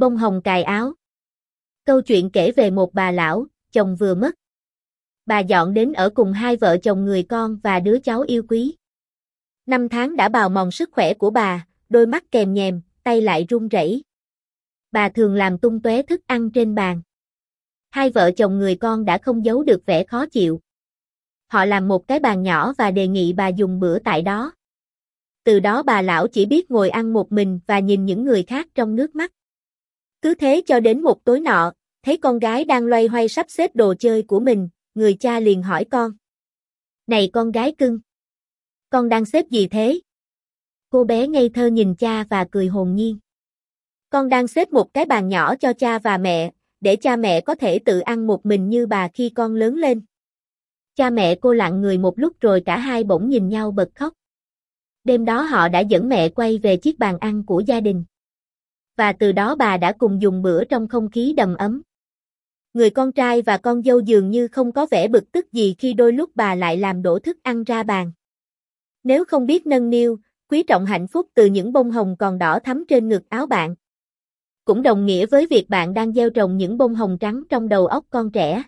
Bông hồng cài áo. Câu chuyện kể về một bà lão, chồng vừa mất. Bà dọn đến ở cùng hai vợ chồng người con và đứa cháu yêu quý. Năm tháng đã bào mòn sức khỏe của bà, đôi mắt kèm nhèm, tay lại run rẩy. Bà thường làm tung tóe thức ăn trên bàn. Hai vợ chồng người con đã không giấu được vẻ khó chịu. Họ làm một cái bàn nhỏ và đề nghị bà dùng bữa tại đó. Từ đó bà lão chỉ biết ngồi ăn một mình và nhìn những người khác trong nước mắt. Cứ thế cho đến một tối nọ, thấy con gái đang loay hoay sắp xếp đồ chơi của mình, người cha liền hỏi con. Này con gái cưng! Con đang xếp gì thế? Cô bé ngây thơ nhìn cha và cười hồn nhiên. Con đang xếp một cái bàn nhỏ cho cha và mẹ, để cha mẹ có thể tự ăn một mình như bà khi con lớn lên. Cha mẹ cô lặng người một lúc rồi cả hai bỗng nhìn nhau bật khóc. Đêm đó họ đã dẫn mẹ quay về chiếc bàn ăn của gia đình. Và từ đó bà đã cùng dùng bữa trong không khí đầm ấm. Người con trai và con dâu dường như không có vẻ bực tức gì khi đôi lúc bà lại làm đổ thức ăn ra bàn. Nếu không biết nâng niu, quý trọng hạnh phúc từ những bông hồng còn đỏ thắm trên ngực áo bạn. Cũng đồng nghĩa với việc bạn đang gieo trồng những bông hồng trắng trong đầu óc con trẻ.